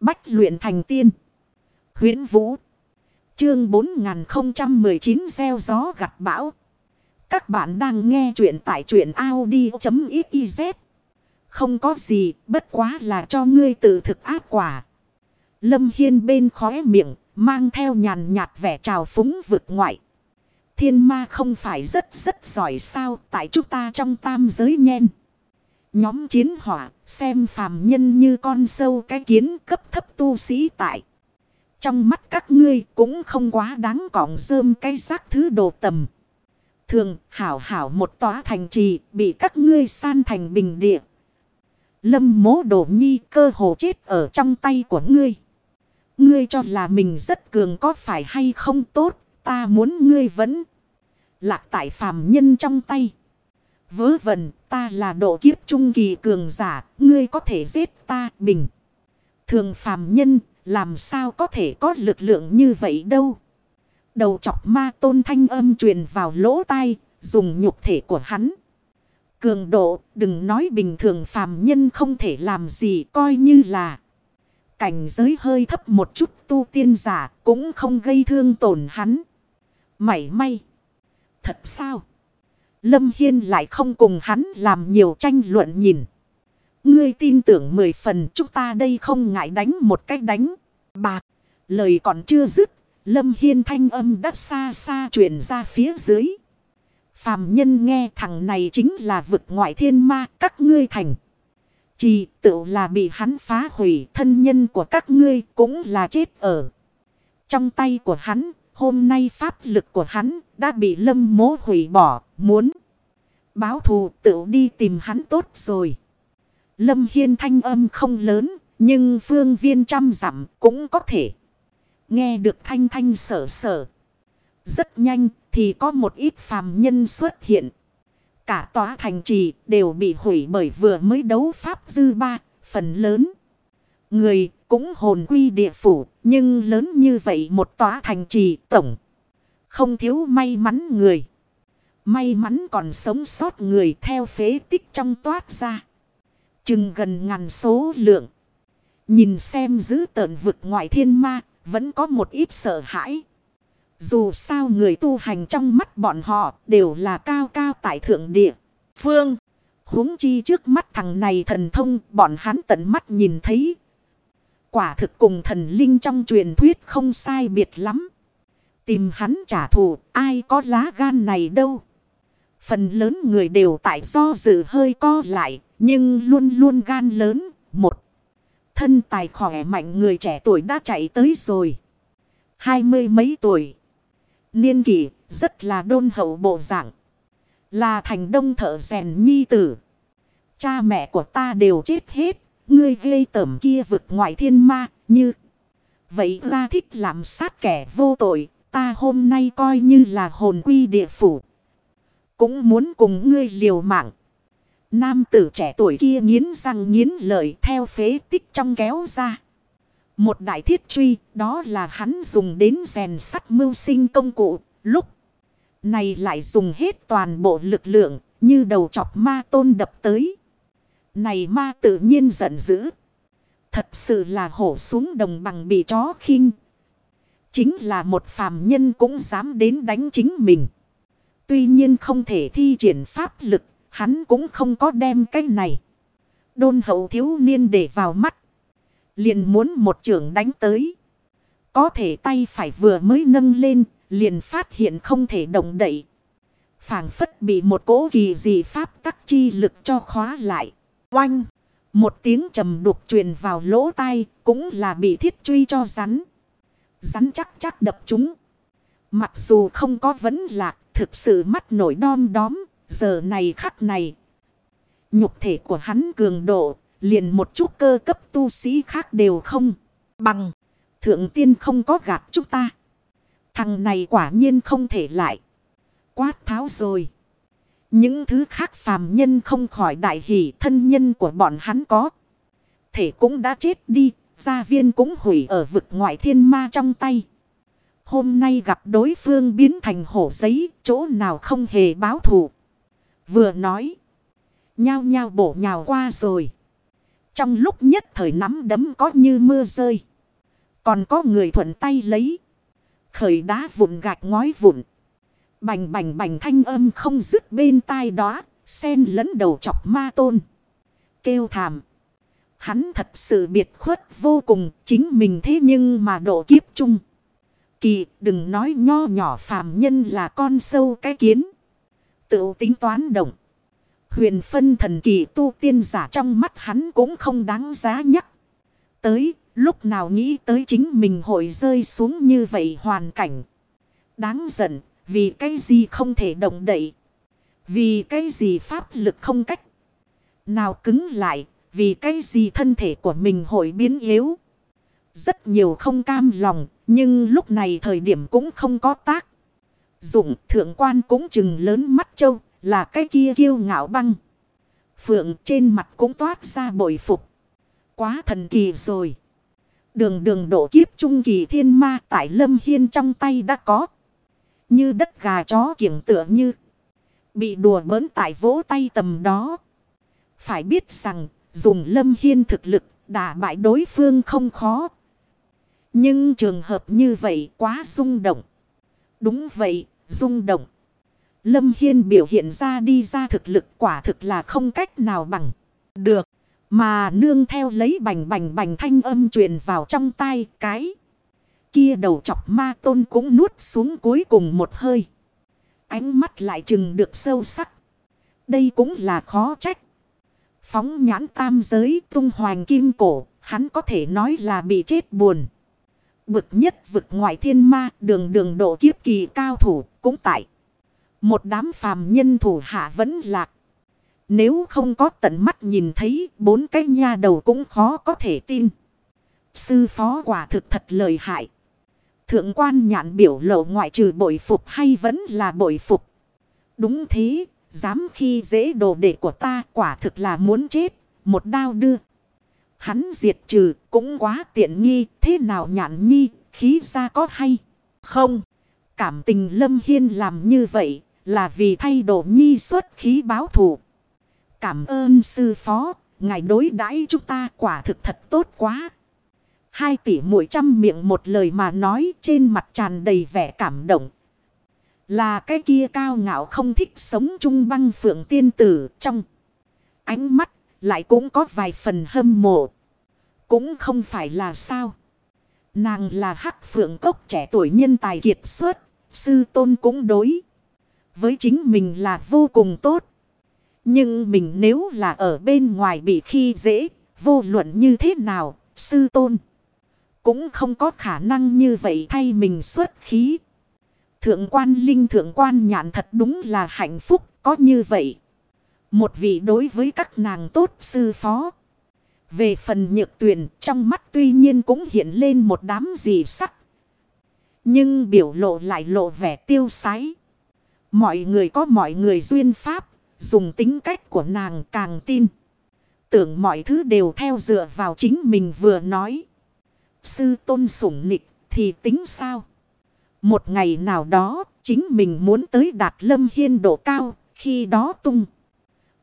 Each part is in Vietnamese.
Bách luyện thành tiên. huyễn Vũ. Chương 4019 gieo gió gặt bão. Các bạn đang nghe truyện tại truyện Audi.xyz. Không có gì, bất quá là cho ngươi tự thực ác quả. Lâm Hiên bên khóe miệng, mang theo nhàn nhạt vẻ trào phúng vực ngoại. Thiên ma không phải rất rất giỏi sao tại chúng ta trong tam giới nhen. Nhóm chiến hỏa, xem phàm nhân như con sâu cái kiến cấp thấp tu sĩ tại. Trong mắt các ngươi cũng không quá đáng cỏng rơm cái xác thứ đồ tầm. Thường, hảo hảo một tòa thành trì, bị các ngươi san thành bình địa. Lâm mố đổ nhi cơ hồ chết ở trong tay của ngươi. Ngươi cho là mình rất cường có phải hay không tốt. Ta muốn ngươi vẫn lạc tại phàm nhân trong tay. Vớ vẩn ta là độ kiếp trung kỳ cường giả. Ngươi có thể giết ta, bình. Thường phàm nhân, làm sao có thể có lực lượng như vậy đâu. Đầu chọc ma tôn thanh âm truyền vào lỗ tai. Dùng nhục thể của hắn. Cường độ, đừng nói bình thường phàm nhân không thể làm gì, coi như là. Cảnh giới hơi thấp một chút tu tiên giả cũng không gây thương tổn hắn. Mảy may. Thật sao? Lâm Hiên lại không cùng hắn làm nhiều tranh luận nhìn. Ngươi tin tưởng mười phần chúng ta đây không ngại đánh một cách đánh. Bạc. Lời còn chưa dứt. Lâm Hiên thanh âm đắt xa xa truyền ra phía dưới. Phàm nhân nghe thằng này chính là vực ngoại thiên ma các ngươi thành. Chỉ tự là bị hắn phá hủy thân nhân của các ngươi cũng là chết ở. Trong tay của hắn, hôm nay pháp lực của hắn đã bị lâm mố hủy bỏ, muốn. Báo thù tự đi tìm hắn tốt rồi. Lâm Hiên thanh âm không lớn, nhưng phương viên trăm dặm cũng có thể. Nghe được thanh thanh sở sở. Rất nhanh thì có một ít phàm nhân xuất hiện. Cả tòa thành trì đều bị hủy bởi vừa mới đấu pháp dư ba, phần lớn. Người cũng hồn quy địa phủ, nhưng lớn như vậy một tòa thành trì tổng. Không thiếu may mắn người. May mắn còn sống sót người theo phế tích trong toát ra. Chừng gần ngàn số lượng. Nhìn xem giữ tợn vực ngoại thiên ma, vẫn có một ít sợ hãi. Dù sao người tu hành trong mắt bọn họ đều là cao cao tại thượng địa. Phương. huống chi trước mắt thằng này thần thông bọn hắn tận mắt nhìn thấy. Quả thực cùng thần linh trong truyền thuyết không sai biệt lắm. Tìm hắn trả thù, ai có lá gan này đâu. Phần lớn người đều tại do dự hơi co lại. Nhưng luôn luôn gan lớn. Một. Thân tài khỏe mạnh người trẻ tuổi đã chạy tới rồi. Hai mươi mấy tuổi. Niên kỷ, rất là đôn hậu bộ dạng. Là thành đông thợ rèn nhi tử. Cha mẹ của ta đều chết hết. Ngươi gây tẩm kia vực ngoại thiên ma, như. Vậy ra thích làm sát kẻ vô tội. Ta hôm nay coi như là hồn quy địa phủ. Cũng muốn cùng ngươi liều mạng. Nam tử trẻ tuổi kia nghiến răng nghiến lợi theo phế tích trong kéo ra. Một đại thiết truy, đó là hắn dùng đến rèn sắt mưu sinh công cụ, lúc này lại dùng hết toàn bộ lực lượng, như đầu chọc ma tôn đập tới. Này ma tự nhiên giận dữ. Thật sự là hổ xuống đồng bằng bị chó khinh. Chính là một phàm nhân cũng dám đến đánh chính mình. Tuy nhiên không thể thi triển pháp lực, hắn cũng không có đem cái này. Đôn hậu thiếu niên để vào mắt. Liền muốn một trưởng đánh tới. Có thể tay phải vừa mới nâng lên. Liền phát hiện không thể động đậy. phảng phất bị một cỗ kỳ dị pháp tắc chi lực cho khóa lại. Oanh! Một tiếng trầm đục truyền vào lỗ tai. Cũng là bị thiết truy cho rắn. Rắn chắc chắc đập chúng. Mặc dù không có vấn lạc. Thực sự mắt nổi đom đóm. Giờ này khắc này. Nhục thể của hắn cường độ, liền một chút cơ cấp tu sĩ khác đều không bằng. Thượng tiên không có gạt chúng ta. Thằng này quả nhiên không thể lại. Quát tháo rồi. Những thứ khác phàm nhân không khỏi đại hỷ thân nhân của bọn hắn có. Thể cũng đã chết đi. Gia viên cũng hủy ở vực ngoại thiên ma trong tay. Hôm nay gặp đối phương biến thành hổ giấy. Chỗ nào không hề báo thù. Vừa nói. Nhao nhao bổ nhào qua rồi. Trong lúc nhất thời nắm đấm có như mưa rơi. Còn có người thuận tay lấy. Khởi đá vụn gạch ngói vụn. Bành bành bành thanh âm không dứt bên tai đó. Sen lẫn đầu chọc ma tôn. Kêu thảm. Hắn thật sự biệt khuất vô cùng. Chính mình thế nhưng mà độ kiếp chung. Kỳ, đừng nói nho nhỏ phàm nhân là con sâu cái kiến. Tự tính toán động. Huyền phân thần kỳ tu tiên giả trong mắt hắn cũng không đáng giá nhắc. Tới, lúc nào nghĩ tới chính mình hội rơi xuống như vậy hoàn cảnh. Đáng giận, vì cái gì không thể động đậy. Vì cái gì pháp lực không cách. Nào cứng lại vì cái gì thân thể của mình hội biến yếu. Rất nhiều không cam lòng, nhưng lúc này thời điểm cũng không có tác. Dụng thượng quan cũng chừng lớn mắt châu, là cái kia kiêu ngạo băng. Phượng trên mặt cũng toát ra bội phục. Quá thần kỳ rồi. Đường đường độ kiếp trung kỳ thiên ma tại lâm hiên trong tay đã có. Như đất gà chó kiểng tựa như. Bị đùa bỡn tại vỗ tay tầm đó. Phải biết rằng dùng lâm hiên thực lực đả bại đối phương không khó. Nhưng trường hợp như vậy quá rung động. Đúng vậy, rung động. Lâm Hiên biểu hiện ra đi ra thực lực quả thực là không cách nào bằng. Được. Mà nương theo lấy bành bành bành thanh âm truyền vào trong tay cái. Kia đầu chọc ma tôn cũng nuốt xuống cuối cùng một hơi. Ánh mắt lại chừng được sâu sắc. Đây cũng là khó trách. Phóng nhãn tam giới tung hoàng kim cổ. Hắn có thể nói là bị chết buồn. Bực nhất vực ngoại thiên ma đường đường độ kiếp kỳ cao thủ cũng tại. Một đám phàm nhân thủ hạ vẫn lạc. Nếu không có tận mắt nhìn thấy bốn cái nha đầu cũng khó có thể tin. Sư phó quả thực thật lợi hại. Thượng quan nhạn biểu lộ ngoại trừ bội phục hay vẫn là bội phục. Đúng thế, dám khi dễ đồ đệ của ta quả thực là muốn chết, một đao đưa. Hắn diệt trừ cũng quá tiện nghi, thế nào nhạn nhi, khí ra có hay? Không, cảm tình Lâm Hiên làm như vậy, là vì thay đồ nhi xuất khí báo thù. Cảm ơn sư phó, ngài đối đãi chúng ta quả thực thật tốt quá. Hai tỷ mũi trăm miệng một lời mà nói trên mặt tràn đầy vẻ cảm động. Là cái kia cao ngạo không thích sống chung băng phượng tiên tử trong. Ánh mắt lại cũng có vài phần hâm mộ. Cũng không phải là sao. Nàng là hắc phượng cốc trẻ tuổi nhân tài kiệt xuất. Sư tôn cũng đối với chính mình là vô cùng tốt. Nhưng mình nếu là ở bên ngoài bị khi dễ, vô luận như thế nào, sư tôn. Cũng không có khả năng như vậy thay mình xuất khí. Thượng quan linh thượng quan nhạn thật đúng là hạnh phúc có như vậy. Một vị đối với các nàng tốt sư phó. Về phần nhược tuyển trong mắt tuy nhiên cũng hiện lên một đám gì sắc. Nhưng biểu lộ lại lộ vẻ tiêu sái. Mọi người có mọi người duyên pháp, dùng tính cách của nàng càng tin. Tưởng mọi thứ đều theo dựa vào chính mình vừa nói. Sư tôn sủng nịch thì tính sao? Một ngày nào đó, chính mình muốn tới đạt lâm hiên độ cao, khi đó tung.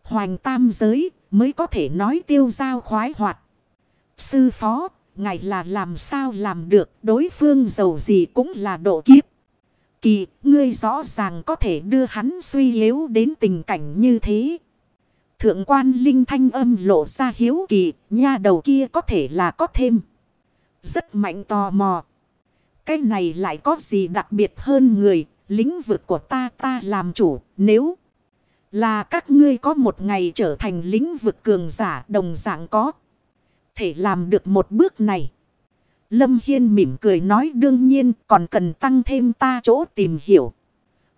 Hoành tam giới mới có thể nói tiêu giao khoái hoạt. Sư phó, ngài là làm sao làm được đối phương giàu gì cũng là độ kiếp. Kỳ, ngươi rõ ràng có thể đưa hắn suy yếu đến tình cảnh như thế. Thượng quan linh thanh âm lộ ra hiếu kỳ, nha đầu kia có thể là có thêm. Rất mạnh tò mò. Cái này lại có gì đặc biệt hơn người, lĩnh vực của ta ta làm chủ, nếu là các ngươi có một ngày trở thành lĩnh vực cường giả đồng dạng có. Thể làm được một bước này. Lâm Hiên mỉm cười nói đương nhiên còn cần tăng thêm ta chỗ tìm hiểu.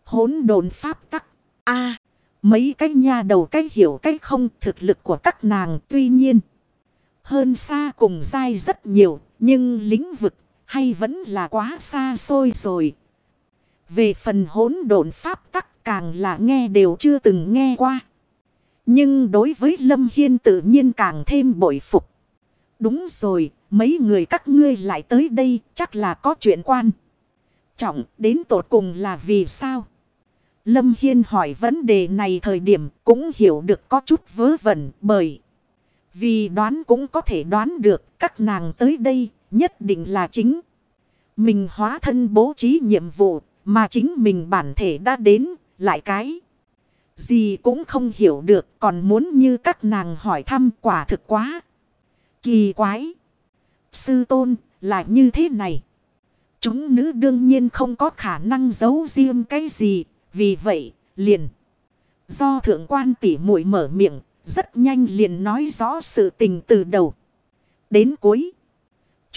Hốn đồn pháp tắc. a mấy cái nha đầu cái hiểu cái không thực lực của các nàng tuy nhiên. Hơn xa cùng dai rất nhiều, nhưng lĩnh vực hay vẫn là quá xa xôi rồi. Về phần hỗn độn pháp tắc càng là nghe đều chưa từng nghe qua. Nhưng đối với Lâm Hiên tự nhiên càng thêm bội phục. Đúng rồi, Mấy người các ngươi lại tới đây chắc là có chuyện quan. Trọng đến tột cùng là vì sao? Lâm Hiên hỏi vấn đề này thời điểm cũng hiểu được có chút vớ vẩn bởi. Vì đoán cũng có thể đoán được các nàng tới đây nhất định là chính. Mình hóa thân bố trí nhiệm vụ mà chính mình bản thể đã đến, lại cái. Gì cũng không hiểu được, còn muốn như các nàng hỏi thăm quả thực quá. Kỳ quái. Sư tôn, là như thế này. Chúng nữ đương nhiên không có khả năng giấu riêng cái gì. Vì vậy liền. Do thượng quan tỉ muội mở miệng. Rất nhanh liền nói rõ sự tình từ đầu. Đến cuối.